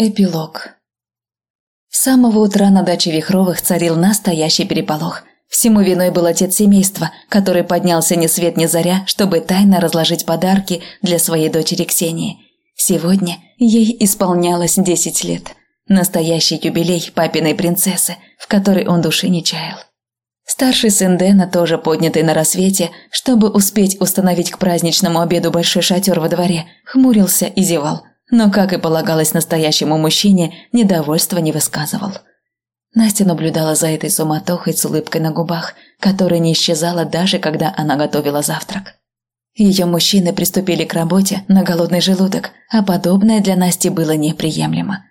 Эпилог С самого утра на даче Вихровых царил настоящий переполох. Всему виной был отец семейства, который поднялся ни свет ни заря, чтобы тайно разложить подарки для своей дочери Ксении. Сегодня ей исполнялось десять лет. Настоящий юбилей папиной принцессы, в которой он души не чаял. Старший сын Дэна, тоже поднятый на рассвете, чтобы успеть установить к праздничному обеду большой шатер во дворе, хмурился и зевал но, как и полагалось настоящему мужчине, недовольства не высказывал. Настя наблюдала за этой суматохой с улыбкой на губах, которая не исчезала даже когда она готовила завтрак. Ее мужчины приступили к работе на голодный желудок, а подобное для Насти было неприемлемо.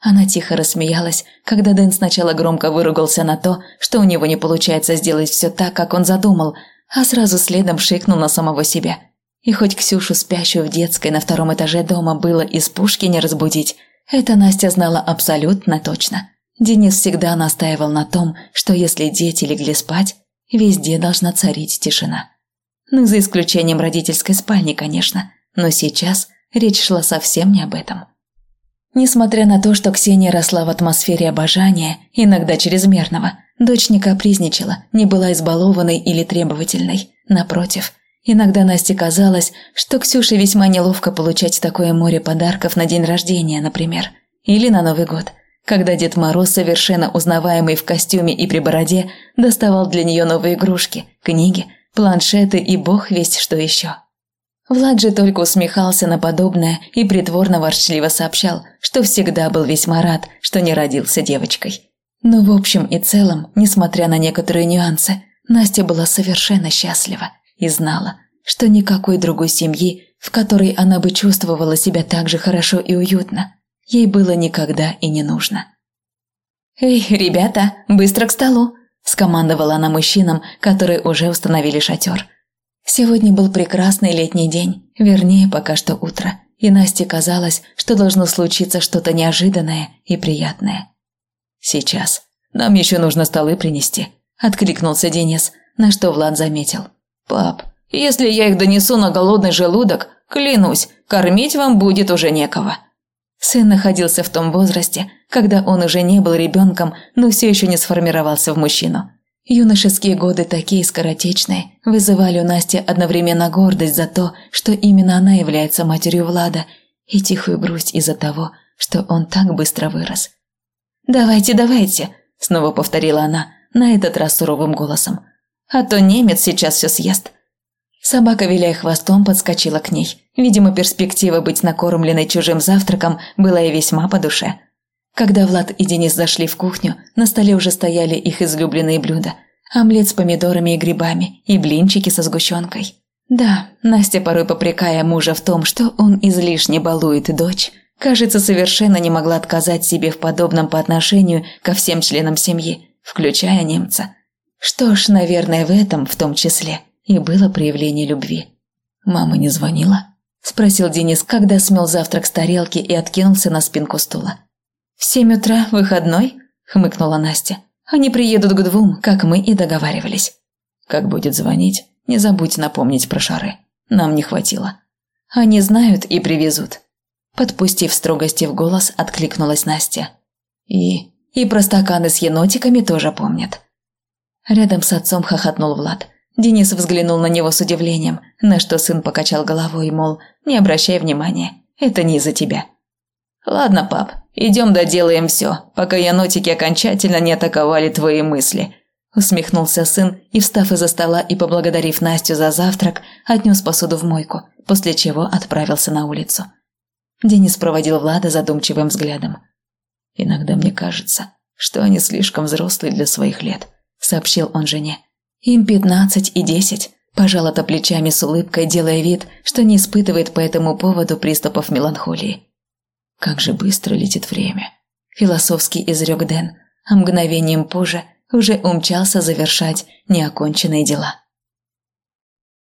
Она тихо рассмеялась, когда Дэн сначала громко выругался на то, что у него не получается сделать все так, как он задумал, а сразу следом шикнул на самого себя – и хоть Ксюшу, спящую в детской на втором этаже дома, было из пушки не разбудить, это Настя знала абсолютно точно. Денис всегда настаивал на том, что если дети легли спать, везде должна царить тишина. Ну, за исключением родительской спальни, конечно, но сейчас речь шла совсем не об этом. Несмотря на то, что Ксения росла в атмосфере обожания, иногда чрезмерного, дочь не капризничала, не была избалованной или требовательной. Напротив – Иногда Насте казалось, что Ксюше весьма неловко получать такое море подарков на день рождения, например, или на Новый год, когда Дед Мороз, совершенно узнаваемый в костюме и при бороде, доставал для нее новые игрушки, книги, планшеты и бог весть что еще. Влад же только усмехался на подобное и притворно ворчливо сообщал, что всегда был весьма рад, что не родился девочкой. Но в общем и целом, несмотря на некоторые нюансы, Настя была совершенно счастлива и знала, что никакой другой семьи, в которой она бы чувствовала себя так же хорошо и уютно, ей было никогда и не нужно. «Эй, ребята, быстро к столу!» – скомандовала она мужчинам, которые уже установили шатер. Сегодня был прекрасный летний день, вернее, пока что утро, и Насте казалось, что должно случиться что-то неожиданное и приятное. «Сейчас. Нам еще нужно столы принести», – откликнулся Денис, на что Влад заметил – «Пап, если я их донесу на голодный желудок, клянусь, кормить вам будет уже некого». Сын находился в том возрасте, когда он уже не был ребенком, но все еще не сформировался в мужчину. Юношеские годы такие скоротечные вызывали у Насти одновременно гордость за то, что именно она является матерью Влада, и тихую грусть из-за того, что он так быстро вырос. «Давайте, давайте», – снова повторила она, на этот раз суровым голосом а то немец сейчас все съест». Собака, виляя хвостом, подскочила к ней. Видимо, перспектива быть накормленной чужим завтраком была ей весьма по душе. Когда Влад и Денис зашли в кухню, на столе уже стояли их излюбленные блюда. Омлет с помидорами и грибами, и блинчики со сгущенкой. Да, Настя, порой попрекая мужа в том, что он излишне балует дочь, кажется, совершенно не могла отказать себе в подобном по отношению ко всем членам семьи, включая немца – что ж, наверное, в этом, в том числе, и было проявление любви. «Мама не звонила?» – спросил Денис, когда смел завтрак с тарелки и откинулся на спинку стула. «В семь утра выходной?» – хмыкнула Настя. «Они приедут к двум, как мы и договаривались». «Как будет звонить, не забудь напомнить про шары. Нам не хватило». «Они знают и привезут». Подпустив строгости в голос, откликнулась Настя. «И... и про стаканы с енотиками тоже помнят». Рядом с отцом хохотнул Влад. Денис взглянул на него с удивлением, на что сын покачал головой, мол, не обращай внимания, это не из-за тебя. «Ладно, пап, идем доделаем все, пока янотики окончательно не атаковали твои мысли», усмехнулся сын и, встав из-за стола и поблагодарив Настю за завтрак, отнес посуду в мойку, после чего отправился на улицу. Денис проводил Влада задумчивым взглядом. «Иногда мне кажется, что они слишком взрослые для своих лет», сообщил он жене. «Им пятнадцать и десять», – пожала-то плечами с улыбкой, делая вид, что не испытывает по этому поводу приступов меланхолии. «Как же быстро летит время», – философски изрек Дэн, а мгновением позже уже умчался завершать неоконченные дела.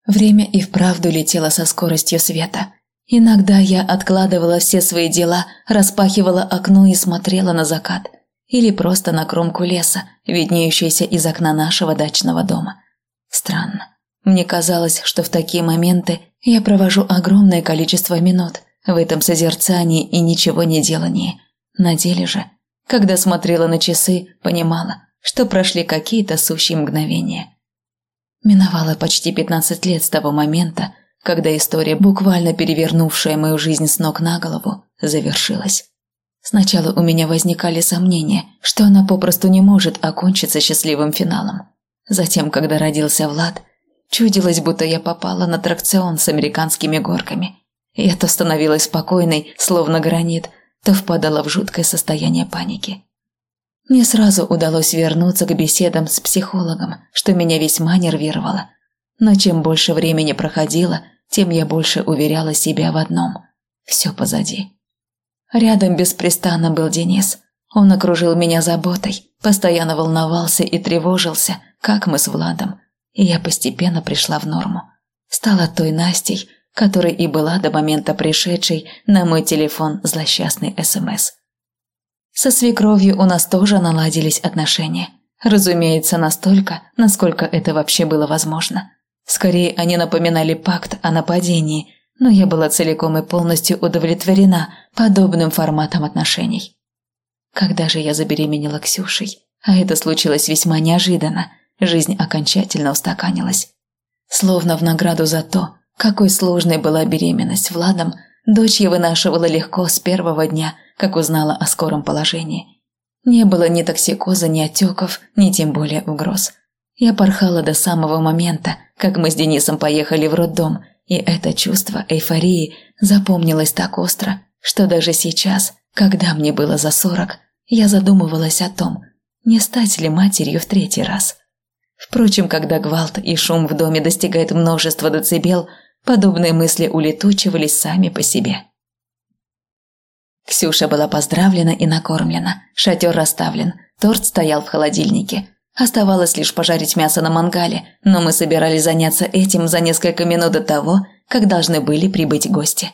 Время и вправду летело со скоростью света. Иногда я откладывала все свои дела, распахивала окно и смотрела на закат – или просто на кромку леса, виднеющейся из окна нашего дачного дома. Странно. Мне казалось, что в такие моменты я провожу огромное количество минут в этом созерцании и ничего не делании – На деле же, когда смотрела на часы, понимала, что прошли какие-то сущие мгновения. Миновало почти 15 лет с того момента, когда история, буквально перевернувшая мою жизнь с ног на голову, завершилась. Сначала у меня возникали сомнения, что она попросту не может окончиться счастливым финалом. Затем, когда родился Влад, чудилось, будто я попала на тракцион с американскими горками. Я то становилась спокойной, словно гранит, то впадала в жуткое состояние паники. Мне сразу удалось вернуться к беседам с психологом, что меня весьма нервировало. Но чем больше времени проходило, тем я больше уверяла себя в одном – все позади. Рядом беспрестанно был Денис. Он окружил меня заботой, постоянно волновался и тревожился, как мы с Владом. И я постепенно пришла в норму. Стала той Настей, которой и была до момента пришедшей на мой телефон злосчастный СМС. Со свекровью у нас тоже наладились отношения. Разумеется, настолько, насколько это вообще было возможно. Скорее, они напоминали пакт о нападении, но я была целиком и полностью удовлетворена подобным форматом отношений. Когда же я забеременела Ксюшей, а это случилось весьма неожиданно, жизнь окончательно устаканилась. Словно в награду за то, какой сложной была беременность Владом, дочь я вынашивала легко с первого дня, как узнала о скором положении. Не было ни токсикоза, ни отеков, ни тем более угроз. Я порхала до самого момента, как мы с Денисом поехали в роддом, и это чувство эйфории запомнилось так остро, что даже сейчас, когда мне было за сорок, я задумывалась о том, не стать ли матерью в третий раз. Впрочем, когда гвалт и шум в доме достигает множества децибел, подобные мысли улетучивались сами по себе. Ксюша была поздравлена и накормлена, шатер расставлен, торт стоял в холодильнике. Оставалось лишь пожарить мясо на мангале, но мы собирались заняться этим за несколько минут до того, как должны были прибыть гости.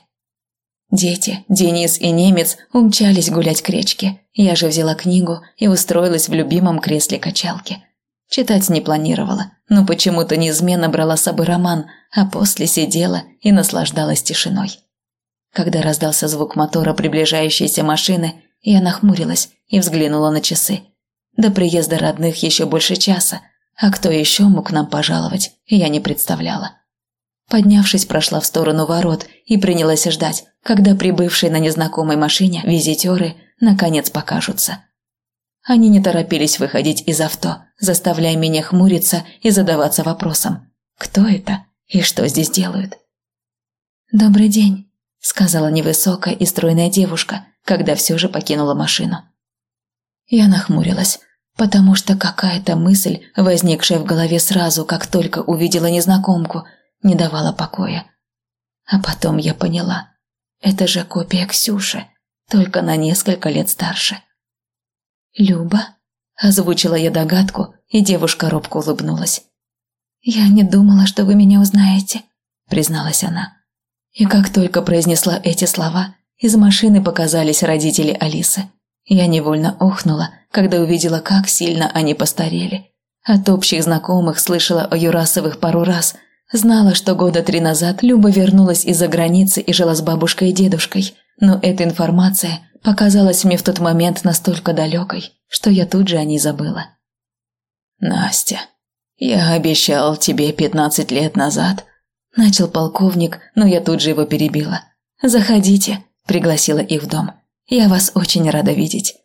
Дети, Денис и немец умчались гулять к речке. Я же взяла книгу и устроилась в любимом кресле качалки. Читать не планировала, но почему-то неизменно брала с собой роман, а после сидела и наслаждалась тишиной. Когда раздался звук мотора приближающейся машины, я нахмурилась и взглянула на часы. До приезда родных еще больше часа, а кто еще мог нам пожаловать, я не представляла. Поднявшись, прошла в сторону ворот и принялась ждать, когда прибывшие на незнакомой машине визитеры наконец покажутся. Они не торопились выходить из авто, заставляя меня хмуриться и задаваться вопросом, кто это и что здесь делают. «Добрый день», – сказала невысокая и стройная девушка, когда все же покинула машину. Я нахмурилась, потому что какая-то мысль, возникшая в голове сразу, как только увидела незнакомку, не давала покоя. А потом я поняла, это же копия Ксюши, только на несколько лет старше. «Люба?» – озвучила я догадку, и девушка робко улыбнулась. «Я не думала, что вы меня узнаете», – призналась она. И как только произнесла эти слова, из машины показались родители Алисы. Я невольно охнула, когда увидела, как сильно они постарели. От общих знакомых слышала о Юрасовых пару раз. Знала, что года три назад Люба вернулась из-за границы и жила с бабушкой и дедушкой. Но эта информация показалась мне в тот момент настолько далекой, что я тут же о ней забыла. «Настя, я обещал тебе пятнадцать лет назад, Начал полковник, но я тут же его перебила. «Заходите», – пригласила их в дом. «Я вас очень рада видеть».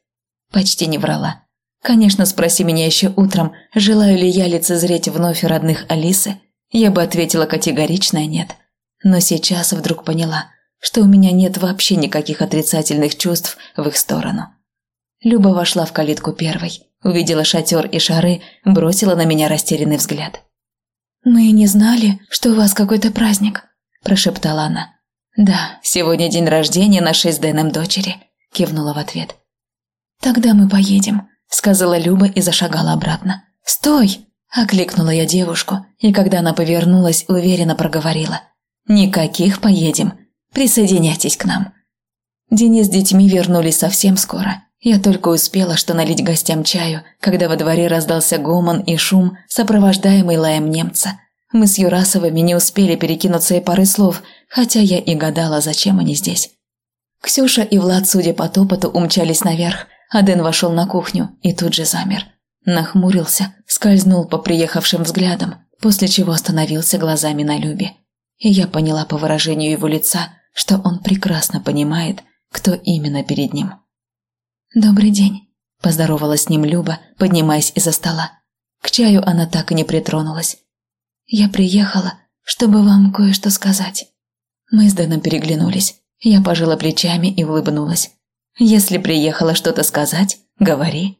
Почти не врала. Конечно, спроси меня еще утром, желаю ли я лицезреть вновь родных Алисы, я бы ответила категорично нет. Но сейчас вдруг поняла, что у меня нет вообще никаких отрицательных чувств в их сторону. Люба вошла в калитку первой, увидела шатер и шары, бросила на меня растерянный взгляд. «Мы не знали, что у вас какой-то праздник», – прошептала она. «Да, сегодня день рождения нашей с Дэном дочери», – кивнула в ответ. «Тогда мы поедем», – сказала Люба и зашагала обратно. «Стой!» – окликнула я девушку, и когда она повернулась, уверенно проговорила. «Никаких поедем. Присоединяйтесь к нам». Денис с детьми вернулись совсем скоро. Я только успела что налить гостям чаю, когда во дворе раздался гомон и шум, сопровождаемый лаем немца. Мы с Юрасовыми не успели перекинуться и пары слов, хотя я и гадала, зачем они здесь. Ксюша и Влад, судя по топоту, умчались наверх, а Дэн вошел на кухню и тут же замер. Нахмурился, скользнул по приехавшим взглядам, после чего остановился глазами на Любе. И я поняла по выражению его лица, что он прекрасно понимает, кто именно перед ним. «Добрый день», – поздоровалась с ним Люба, поднимаясь из-за стола. К чаю она так и не притронулась. «Я приехала, чтобы вам кое-что сказать». Мы с Дэном переглянулись. Я пожала плечами и улыбнулась. «Если приехала что-то сказать, говори».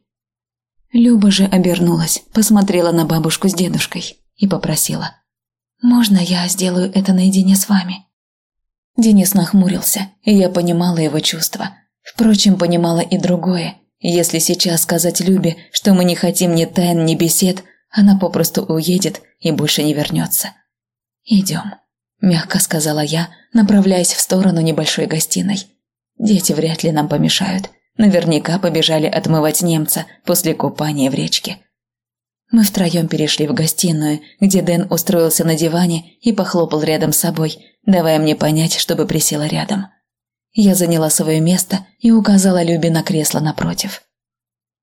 Люба же обернулась, посмотрела на бабушку с дедушкой и попросила. «Можно я сделаю это наедине с вами?» Денис нахмурился, и я понимала его чувства. Впрочем, понимала и другое. Если сейчас сказать Любе, что мы не хотим ни тайн, ни бесед, она попросту уедет и больше не вернется. «Идем», – мягко сказала я, направляясь в сторону небольшой гостиной. Дети вряд ли нам помешают. Наверняка побежали отмывать немца после купания в речке. Мы втроем перешли в гостиную, где Дэн устроился на диване и похлопал рядом с собой, давая мне понять, чтобы присела рядом. Я заняла свое место и указала Любе на кресло напротив.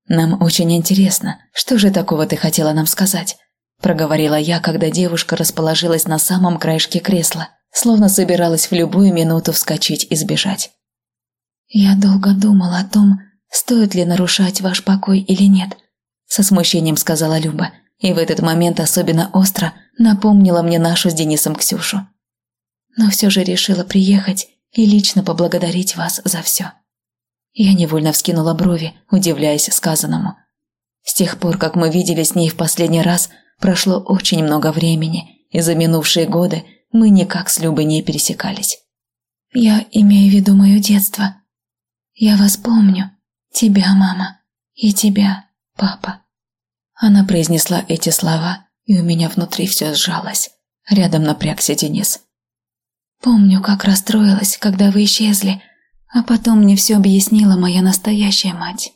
«Нам очень интересно, что же такого ты хотела нам сказать?» – проговорила я, когда девушка расположилась на самом краешке кресла – словно собиралась в любую минуту вскочить и сбежать. «Я долго думала о том, стоит ли нарушать ваш покой или нет», со смущением сказала Люба, и в этот момент особенно остро напомнила мне нашу с Денисом Ксюшу. «Но все же решила приехать и лично поблагодарить вас за все». Я невольно вскинула брови, удивляясь сказанному. С тех пор, как мы видели с ней в последний раз, прошло очень много времени, и за минувшие годы мы никак с Любой не пересекались. Я имею в виду мое детство. Я вас помню. Тебя, мама. И тебя, папа. Она произнесла эти слова, и у меня внутри все сжалось. Рядом напрягся Денис. Помню, как расстроилась, когда вы исчезли, а потом мне все объяснила моя настоящая мать.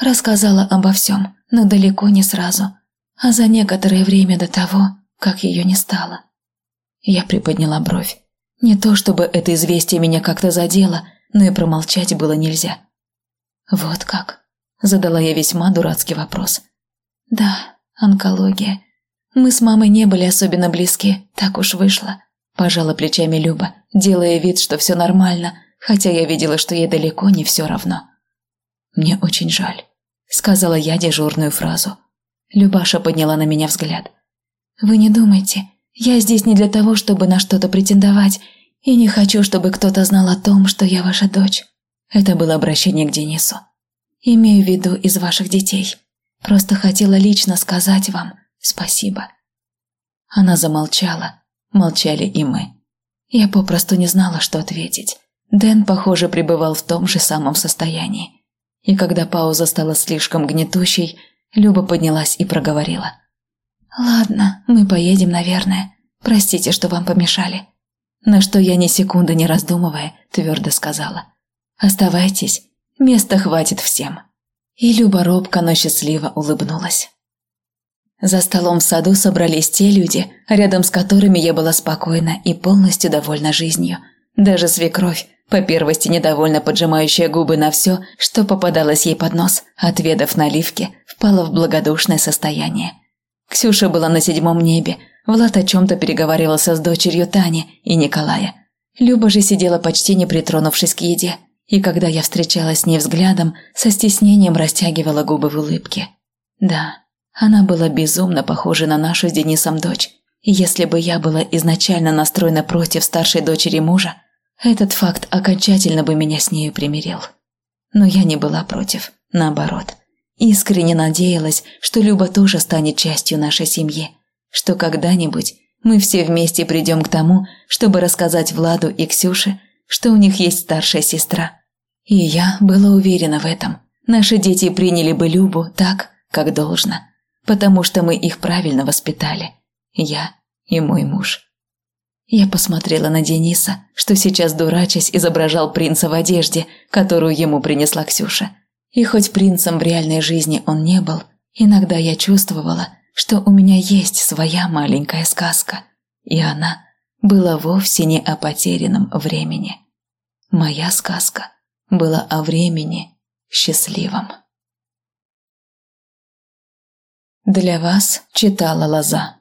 Рассказала обо всем, но далеко не сразу, а за некоторое время до того, как ее не стало. Я приподняла бровь. Не то чтобы это известие меня как-то задело, но и промолчать было нельзя. «Вот как?» – задала я весьма дурацкий вопрос. «Да, онкология. Мы с мамой не были особенно близки, так уж вышло», – пожала плечами Люба, делая вид, что все нормально, хотя я видела, что ей далеко не все равно. «Мне очень жаль», – сказала я дежурную фразу. Любаша подняла на меня взгляд. «Вы не думайте, я здесь не для того, чтобы на что-то претендовать, и не хочу, чтобы кто-то знал о том, что я ваша дочь. Это было обращение к Денису. Имею в виду из ваших детей. Просто хотела лично сказать вам спасибо. Она замолчала. Молчали и мы. Я попросту не знала, что ответить. Дэн, похоже, пребывал в том же самом состоянии. И когда пауза стала слишком гнетущей, Люба поднялась и проговорила. «Ладно, мы поедем, наверное. Простите, что вам помешали». На что я ни секунды не раздумывая, твердо сказала. «Оставайтесь, места хватит всем». И Люба робко, но счастливо улыбнулась. За столом в саду собрались те люди, рядом с которыми я была спокойна и полностью довольна жизнью. Даже свекровь, по первости недовольно поджимающая губы на все, что попадалось ей под нос, отведав наливки, впала в благодушное состояние. Ксюша была на седьмом небе. Влад о чем-то переговаривался с дочерью Тани и Николая. Люба же сидела почти не притронувшись к еде. И когда я встречалась с ней взглядом, со стеснением растягивала губы в улыбке. Да, она была безумно похожа на нашу с Денисом дочь. И если бы я была изначально настроена против старшей дочери мужа, этот факт окончательно бы меня с нею примирил. Но я не была против, наоборот. Искренне надеялась, что Люба тоже станет частью нашей семьи, что когда-нибудь мы все вместе придем к тому, чтобы рассказать Владу и Ксюше, что у них есть старшая сестра. И я была уверена в этом. Наши дети приняли бы Любу так, как должно, потому что мы их правильно воспитали. Я и мой муж. Я посмотрела на Дениса, что сейчас дурачась изображал принца в одежде, которую ему принесла Ксюша. И хоть принцем в реальной жизни он не был, иногда я чувствовала, что у меня есть своя маленькая сказка, и она была вовсе не о потерянном времени. моя сказка была о времени счастливом. Для вас читала Лоза.